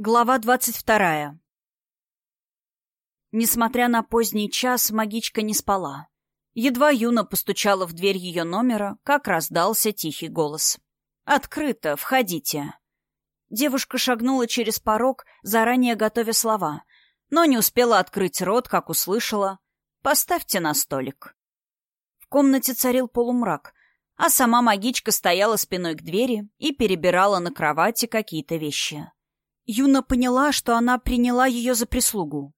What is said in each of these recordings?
Глава двадцать вторая. Несмотря на поздний час, магичка не спала. Едва Юна постучала в дверь ее номера, как раздался тихий голос. «Открыто, входите». Девушка шагнула через порог, заранее готовя слова, но не успела открыть рот, как услышала «Поставьте на столик». В комнате царил полумрак, а сама магичка стояла спиной к двери и перебирала на кровати какие-то вещи. Юна поняла, что она приняла ее за прислугу.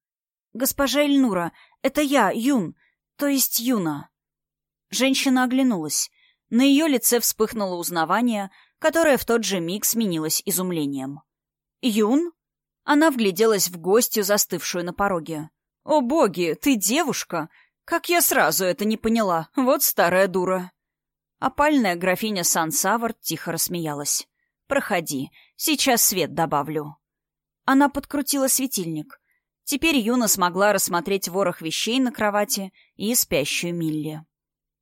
«Госпожа Эльнура, это я, Юн, то есть Юна». Женщина оглянулась. На ее лице вспыхнуло узнавание, которое в тот же миг сменилось изумлением. «Юн?» Она вгляделась в гостью, застывшую на пороге. «О боги, ты девушка! Как я сразу это не поняла! Вот старая дура!» Опальная графиня Сан-Савард тихо рассмеялась. «Проходи, сейчас свет добавлю». Она подкрутила светильник. Теперь Юна смогла рассмотреть ворох вещей на кровати и спящую Милли.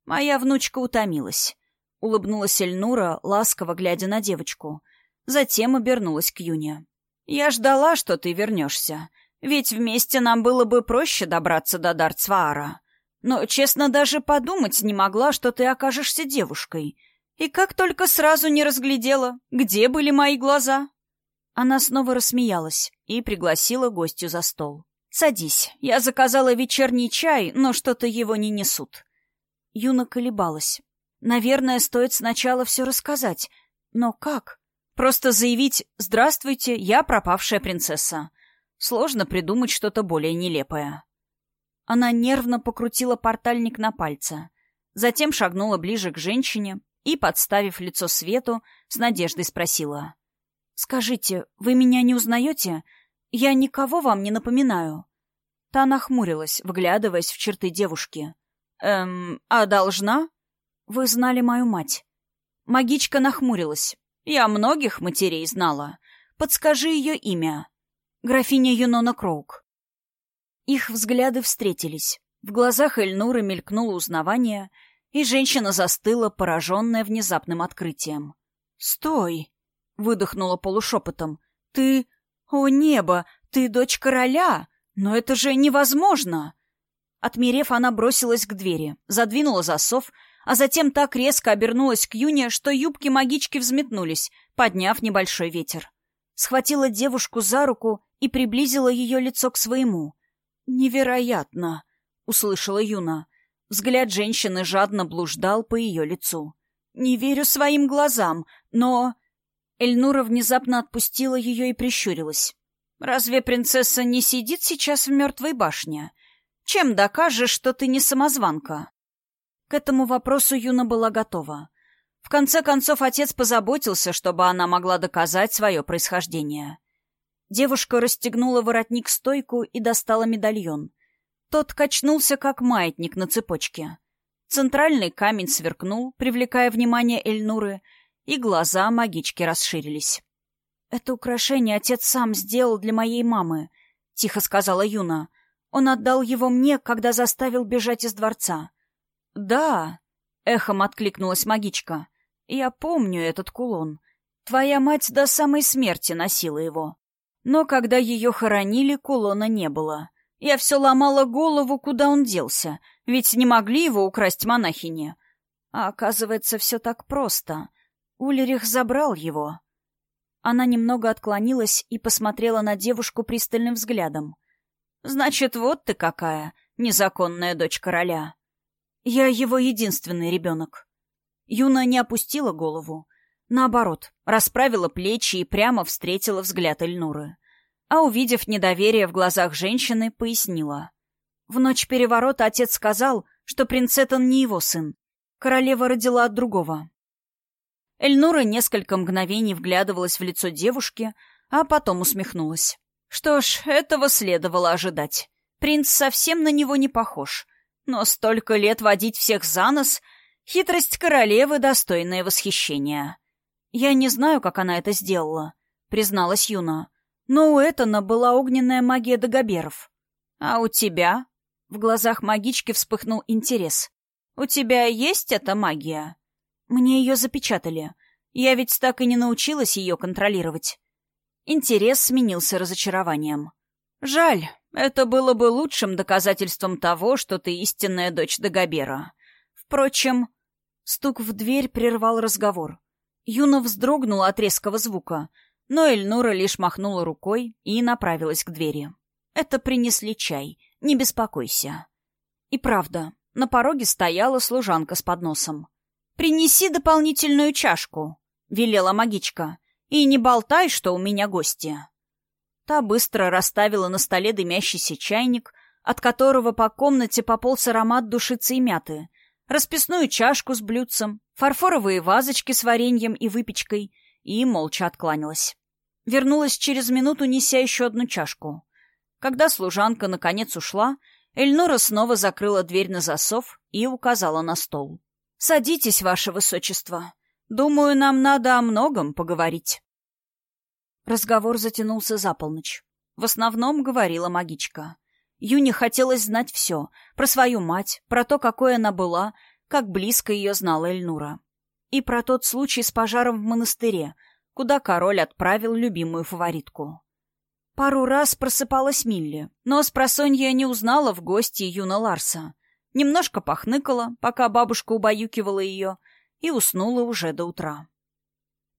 «Моя внучка утомилась», — улыбнулась Эльнура, ласково глядя на девочку. Затем обернулась к Юне. «Я ждала, что ты вернешься, ведь вместе нам было бы проще добраться до Дарцваара. Но, честно, даже подумать не могла, что ты окажешься девушкой. И как только сразу не разглядела, где были мои глаза?» Она снова рассмеялась и пригласила гостю за стол. «Садись. Я заказала вечерний чай, но что-то его не несут». Юна колебалась. «Наверное, стоит сначала все рассказать. Но как? Просто заявить «Здравствуйте, я пропавшая принцесса». Сложно придумать что-то более нелепое». Она нервно покрутила портальник на пальце. Затем шагнула ближе к женщине и, подставив лицо свету, с надеждой спросила. «Скажите, вы меня не узнаете? Я никого вам не напоминаю». Та нахмурилась, вглядываясь в черты девушки. «Эм, а должна?» «Вы знали мою мать». Магичка нахмурилась. «Я многих матерей знала. Подскажи ее имя». «Графиня Юнона Кроук». Их взгляды встретились. В глазах Эльнуры мелькнуло узнавание, и женщина застыла, пораженная внезапным открытием. «Стой!» Выдохнула полушепотом. «Ты... О, небо! Ты дочь короля! Но это же невозможно!» Отмерев, она бросилась к двери, задвинула засов, а затем так резко обернулась к Юне, что юбки магички взметнулись, подняв небольшой ветер. Схватила девушку за руку и приблизила ее лицо к своему. «Невероятно!» — услышала Юна. Взгляд женщины жадно блуждал по ее лицу. «Не верю своим глазам, но...» Эльнура внезапно отпустила ее и прищурилась. «Разве принцесса не сидит сейчас в мертвой башне? Чем докажешь, что ты не самозванка?» К этому вопросу Юна была готова. В конце концов, отец позаботился, чтобы она могла доказать свое происхождение. Девушка расстегнула воротник-стойку и достала медальон. Тот качнулся, как маятник на цепочке. Центральный камень сверкнул, привлекая внимание Эльнуры — и глаза магички расширились. «Это украшение отец сам сделал для моей мамы», — тихо сказала Юна. «Он отдал его мне, когда заставил бежать из дворца». «Да», — эхом откликнулась магичка. «Я помню этот кулон. Твоя мать до самой смерти носила его. Но когда ее хоронили, кулона не было. Я все ломала голову, куда он делся, ведь не могли его украсть монахини. А оказывается, все так просто. Улерих забрал его. Она немного отклонилась и посмотрела на девушку пристальным взглядом. «Значит, вот ты какая, незаконная дочь короля. Я его единственный ребенок». Юна не опустила голову. Наоборот, расправила плечи и прямо встретила взгляд Эльнуры. А увидев недоверие в глазах женщины, пояснила. В ночь переворота отец сказал, что принц Этон не его сын. Королева родила от другого. Эльнура несколько мгновений вглядывалась в лицо девушки, а потом усмехнулась. Что ж, этого следовало ожидать. Принц совсем на него не похож. Но столько лет водить всех за нос — хитрость королевы, достойная восхищения. «Я не знаю, как она это сделала», — призналась Юна. «Но у Этана была огненная магия Дагоберов». «А у тебя?» В глазах магички вспыхнул интерес. «У тебя есть эта магия?» Мне ее запечатали. Я ведь так и не научилась ее контролировать. Интерес сменился разочарованием. «Жаль, это было бы лучшим доказательством того, что ты истинная дочь Дагобера. Впрочем...» Стук в дверь прервал разговор. Юна вздрогнула от резкого звука, но Эльнура лишь махнула рукой и направилась к двери. «Это принесли чай. Не беспокойся». И правда, на пороге стояла служанка с подносом. «Принеси дополнительную чашку», — велела магичка. «И не болтай, что у меня гости». Та быстро расставила на столе дымящийся чайник, от которого по комнате пополз аромат душицы и мяты, расписную чашку с блюдцем, фарфоровые вазочки с вареньем и выпечкой, и молча откланялась. Вернулась через минуту, неся еще одну чашку. Когда служанка наконец ушла, Эльнора снова закрыла дверь на засов и указала на стол. «Садитесь, ваше высочество. Думаю, нам надо о многом поговорить». Разговор затянулся за полночь. В основном говорила магичка — Юне хотелось знать все. Про свою мать, про то, какой она была, как близко ее знала Эльнура. И про тот случай с пожаром в монастыре, куда король отправил любимую фаворитку. Пару раз просыпалась Милли, но с просонья не узнала в гости Юна Ларса. Немножко похныкала, пока бабушка убаюкивала ее, и уснула уже до утра.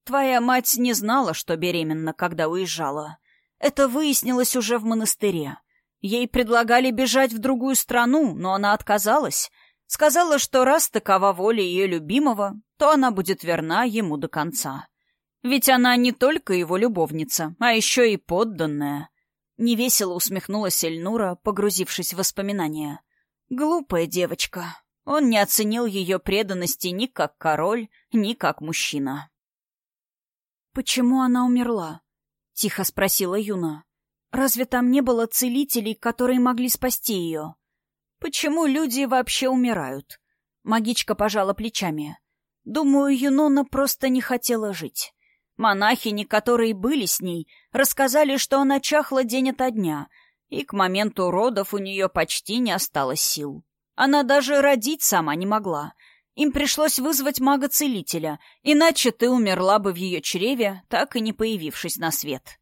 Твоя мать не знала, что беременна, когда уезжала. Это выяснилось уже в монастыре. Ей предлагали бежать в другую страну, но она отказалась. Сказала, что раз такова воля ее любимого, то она будет верна ему до конца. Ведь она не только его любовница, а еще и подданная. Невесело усмехнулась Эльнура, погрузившись в воспоминания. Глупая девочка. Он не оценил ее преданности ни как король, ни как мужчина. «Почему она умерла?» — тихо спросила Юна. Разве там не было целителей, которые могли спасти ее? Почему люди вообще умирают? Магичка пожала плечами. Думаю, Юнона просто не хотела жить. Монахини, которые были с ней, рассказали, что она чахла день ото дня, и к моменту родов у нее почти не осталось сил. Она даже родить сама не могла. Им пришлось вызвать мага-целителя, иначе ты умерла бы в ее чреве, так и не появившись на свет.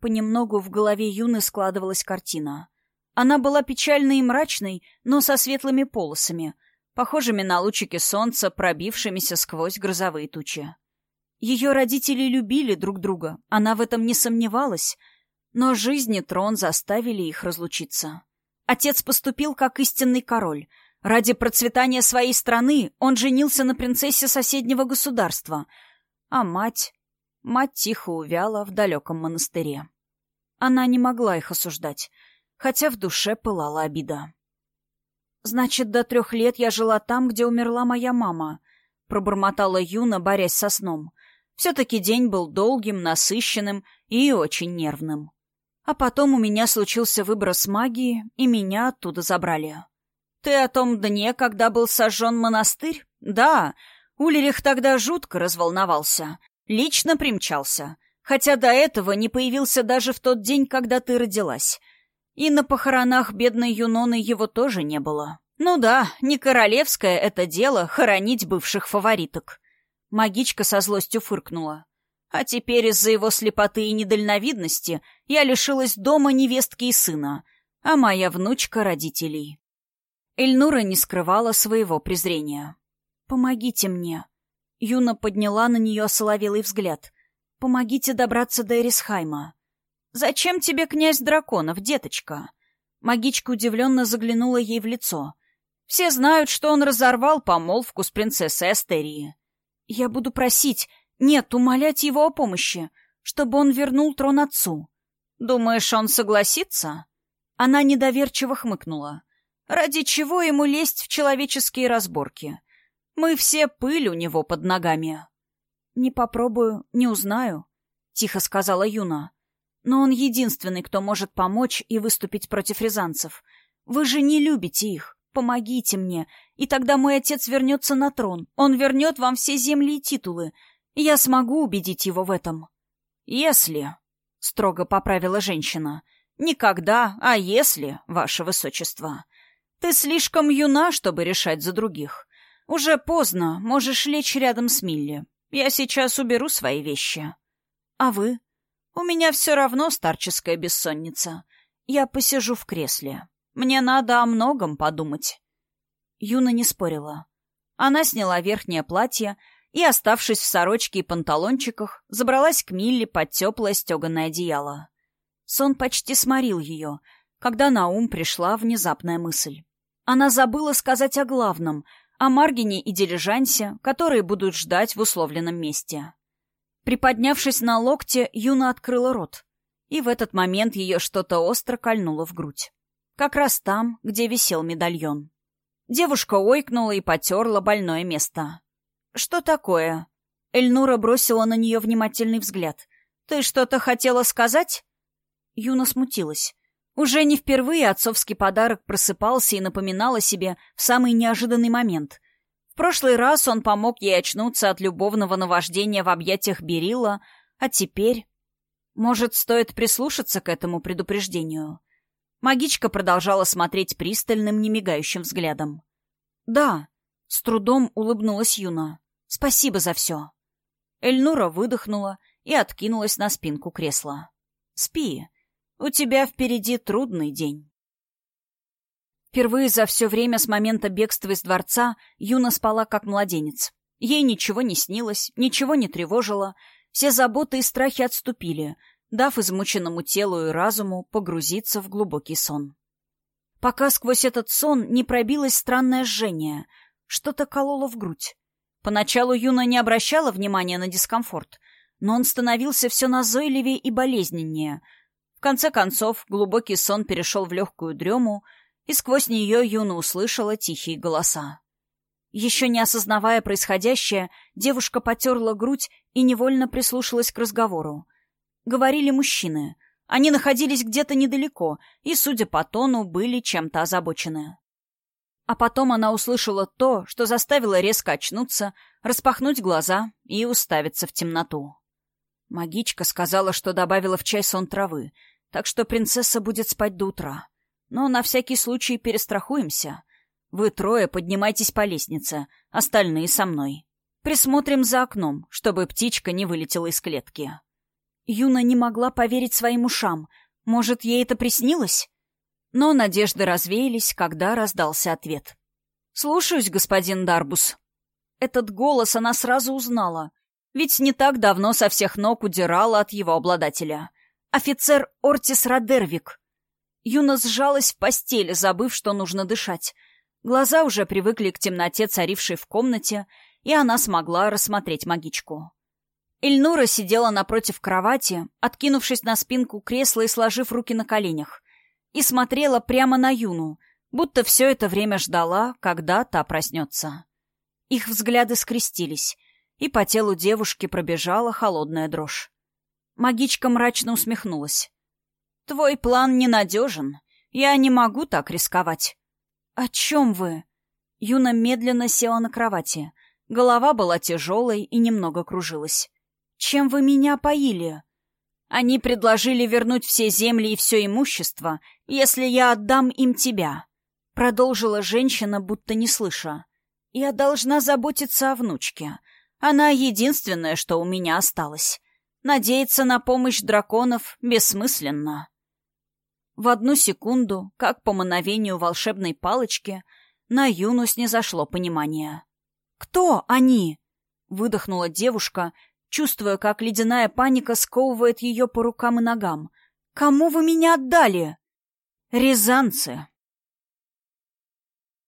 Понемногу в голове Юны складывалась картина. Она была печальной и мрачной, но со светлыми полосами, похожими на лучики солнца, пробившимися сквозь грозовые тучи. Ее родители любили друг друга, она в этом не сомневалась, но жизнь и трон заставили их разлучиться. Отец поступил как истинный король. Ради процветания своей страны он женился на принцессе соседнего государства, а мать... Мать тихо увяла в далеком монастыре. Она не могла их осуждать, хотя в душе пылала обида. «Значит, до трех лет я жила там, где умерла моя мама», — пробормотала Юна, борясь со сном. Все-таки день был долгим, насыщенным и очень нервным. А потом у меня случился выброс магии, и меня оттуда забрали. «Ты о том дне, когда был сожжен монастырь?» «Да, Улерих тогда жутко разволновался. Лично примчался. Хотя до этого не появился даже в тот день, когда ты родилась. И на похоронах бедной Юноны его тоже не было. Ну да, не королевское это дело — хоронить бывших фавориток. Магичка со злостью фыркнула. А теперь из-за его слепоты и недальновидности я лишилась дома невестки и сына, а моя внучка — родителей. Эльнура не скрывала своего презрения. «Помогите мне», Юна подняла на нее соловелый взгляд. «Помогите добраться до Эрисхайма». «Зачем тебе князь драконов, деточка?» Магичка удивленно заглянула ей в лицо. «Все знают, что он разорвал помолвку с принцессой Астерии. Я буду просить, нет, умолять его о помощи, чтобы он вернул трон отцу. Думаешь, он согласится?» Она недоверчиво хмыкнула. «Ради чего ему лезть в человеческие разборки?» Мы все пыль у него под ногами. Не попробую, не узнаю, тихо сказала Юна. Но он единственный, кто может помочь и выступить против рязанцев. Вы же не любите их. Помогите мне, и тогда мой отец вернется на трон. Он вернет вам все земли и титулы. Я смогу убедить его в этом. Если, — строго поправила женщина, — никогда, а если, ваше высочество. Ты слишком юна, чтобы решать за других. «Уже поздно. Можешь лечь рядом с Милли. Я сейчас уберу свои вещи». «А вы?» У меня все равно старческая бессонница. Я посижу в кресле. Мне надо о многом подумать». Юна не спорила. Она сняла верхнее платье и, оставшись в сорочке и панталончиках, забралась к Милли под теплое стеганое одеяло. Сон почти сморил ее, когда на ум пришла внезапная мысль. Она забыла сказать о главном, о Маргине и дилижансе, которые будут ждать в условленном месте. Приподнявшись на локте, Юна открыла рот, и в этот момент ее что-то остро кольнуло в грудь. Как раз там, где висел медальон. Девушка ойкнула и потерла больное место. «Что такое?» Эльнура бросила на нее внимательный взгляд. «Ты что-то хотела сказать?» Юна смутилась. Уже не впервые отцовский подарок просыпался и напоминал о себе в самый неожиданный момент. В прошлый раз он помог ей очнуться от любовного наваждения в объятиях Берила, а теперь... Может, стоит прислушаться к этому предупреждению? Магичка продолжала смотреть пристальным, немигающим взглядом. «Да», — с трудом улыбнулась Юна. «Спасибо за все». Эльнура выдохнула и откинулась на спинку кресла. «Спи. У тебя впереди трудный день». Впервые за все время с момента бегства из дворца Юна спала как младенец. Ей ничего не снилось, ничего не тревожило, все заботы и страхи отступили — дав измученному телу и разуму погрузиться в глубокий сон. Пока сквозь этот сон не пробилось странное жжение, что-то кололо в грудь. Поначалу Юна не обращала внимания на дискомфорт, но он становился все назойливее и болезненнее. В конце концов, глубокий сон перешел в легкую дрему, и сквозь нее Юна услышала тихие голоса. Еще не осознавая происходящее, девушка потерла грудь и невольно прислушалась к разговору говорили мужчины. Они находились где-то недалеко и, судя по тону, были чем-то озабочены. А потом она услышала то, что заставило резко очнуться, распахнуть глаза и уставиться в темноту. Магичка сказала, что добавила в чай сон травы, так что принцесса будет спать до утра. Но на всякий случай перестрахуемся. Вы трое поднимайтесь по лестнице, остальные со мной. Присмотрим за окном, чтобы птичка не вылетела из клетки. Юна не могла поверить своим ушам. Может, ей это приснилось? Но надежды развеялись, когда раздался ответ. «Слушаюсь, господин Дарбус». Этот голос она сразу узнала, ведь не так давно со всех ног удирала от его обладателя. Офицер Ортис Радервик. Юна сжалась в постели, забыв, что нужно дышать. Глаза уже привыкли к темноте, царившей в комнате, и она смогла рассмотреть магичку. Эльнура сидела напротив кровати, откинувшись на спинку кресла и сложив руки на коленях, и смотрела прямо на Юну, будто все это время ждала, когда та проснется. Их взгляды скрестились, и по телу девушки пробежала холодная дрожь. Магичка мрачно усмехнулась. «Твой план ненадежен. Я не могу так рисковать». «О чем вы?» Юна медленно села на кровати. Голова была тяжелой и немного кружилась. Чем вы меня поили? Они предложили вернуть все земли и все имущество, если я отдам им тебя. Продолжила женщина, будто не слыша. Я должна заботиться о внучке. Она единственное, что у меня осталось. Надеяться на помощь драконов бессмысленно. В одну секунду, как по мановению волшебной палочки, на Юну снизошло понимание. «Кто они?» — выдохнула девушка, чувствуя, как ледяная паника сковывает ее по рукам и ногам. «Кому вы меня отдали?» «Рязанцы»,